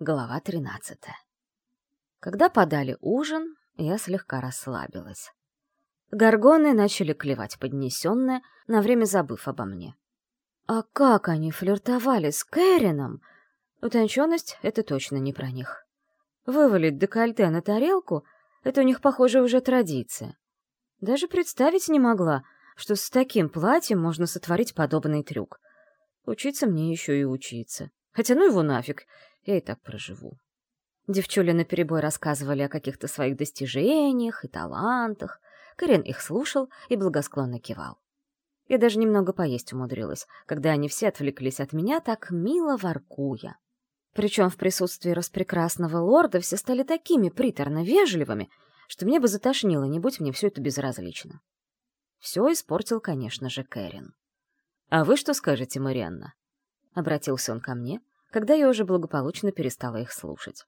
Глава 13. Когда подали ужин, я слегка расслабилась. Горгоны начали клевать поднесенное, на время забыв обо мне. А как они флиртовали с Кэрином! Утонченность — это точно не про них. Вывалить декольте на тарелку — это у них, похоже, уже традиция. Даже представить не могла, что с таким платьем можно сотворить подобный трюк. Учиться мне еще и учиться. Хотя ну его нафиг, я и так проживу. Девчули наперебой рассказывали о каких-то своих достижениях и талантах. Карен их слушал и благосклонно кивал. Я даже немного поесть умудрилась, когда они все отвлеклись от меня, так мило воркуя. Причем в присутствии распрекрасного лорда все стали такими приторно вежливыми, что мне бы затошнило, не будь мне все это безразлично. Все испортил, конечно же, Кэрин. «А вы что скажете, Марианна?» Обратился он ко мне, когда я уже благополучно перестала их слушать.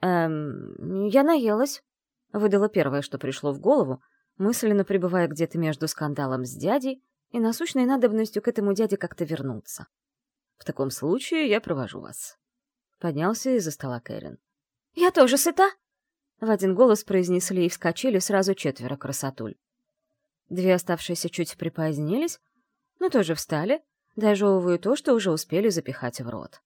«Эм, я наелась», — выдала первое, что пришло в голову, мысленно пребывая где-то между скандалом с дядей и насущной надобностью к этому дяде как-то вернуться. «В таком случае я провожу вас». Поднялся из-за стола Кэрин. «Я тоже сыта!» В один голос произнесли и вскочили сразу четверо красотуль. Две оставшиеся чуть припозднились, но тоже встали, дожевывая то, что уже успели запихать в рот.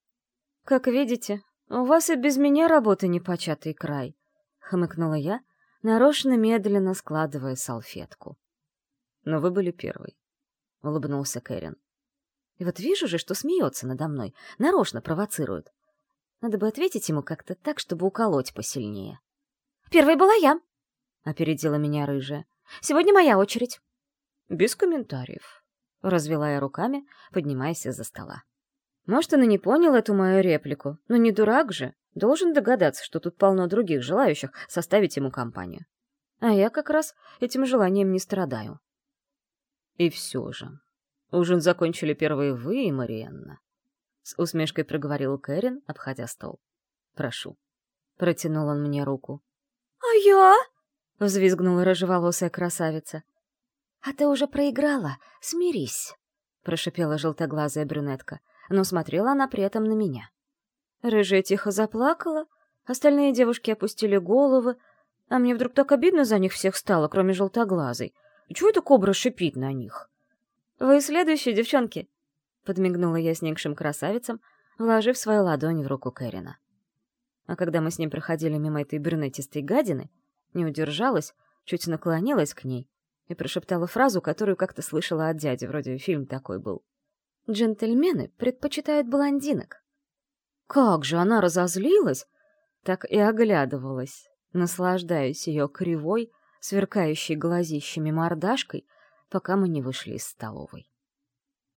«Как видите, у вас и без меня работа непочатый край», — хмыкнула я, нарочно медленно складывая салфетку. «Но вы были первой», — улыбнулся Кэрин. «И вот вижу же, что смеется надо мной, нарочно провоцирует. Надо бы ответить ему как-то так, чтобы уколоть посильнее». «Первой была я», — опередила меня рыжая. «Сегодня моя очередь». «Без комментариев», — развела я руками, поднимаясь из-за стола. Может, он и не понял эту мою реплику, но не дурак же, должен догадаться, что тут полно других желающих составить ему компанию. А я как раз этим желанием не страдаю. И все же. Ужин закончили первые вы и Мариенна. С усмешкой проговорил Кэрин, обходя стол. Прошу. Протянул он мне руку. «А я?» — взвизгнула рыжеволосая красавица. «А ты уже проиграла, смирись», — прошипела желтоглазая брюнетка но смотрела она при этом на меня. Рыжая тихо заплакала, остальные девушки опустили головы, а мне вдруг так обидно за них всех стало, кроме желтоглазой. Чего эта кобра шипит на них? «Вы следующие, девчонки!» — подмигнула я сникшим красавицам, вложив свою ладонь в руку Кэрина. А когда мы с ним проходили мимо этой брюнетистой гадины, не удержалась, чуть наклонилась к ней и прошептала фразу, которую как-то слышала от дяди, вроде фильм такой был. Джентльмены предпочитают блондинок. Как же она разозлилась! Так и оглядывалась, наслаждаясь ее кривой, сверкающей глазищами мордашкой, пока мы не вышли из столовой.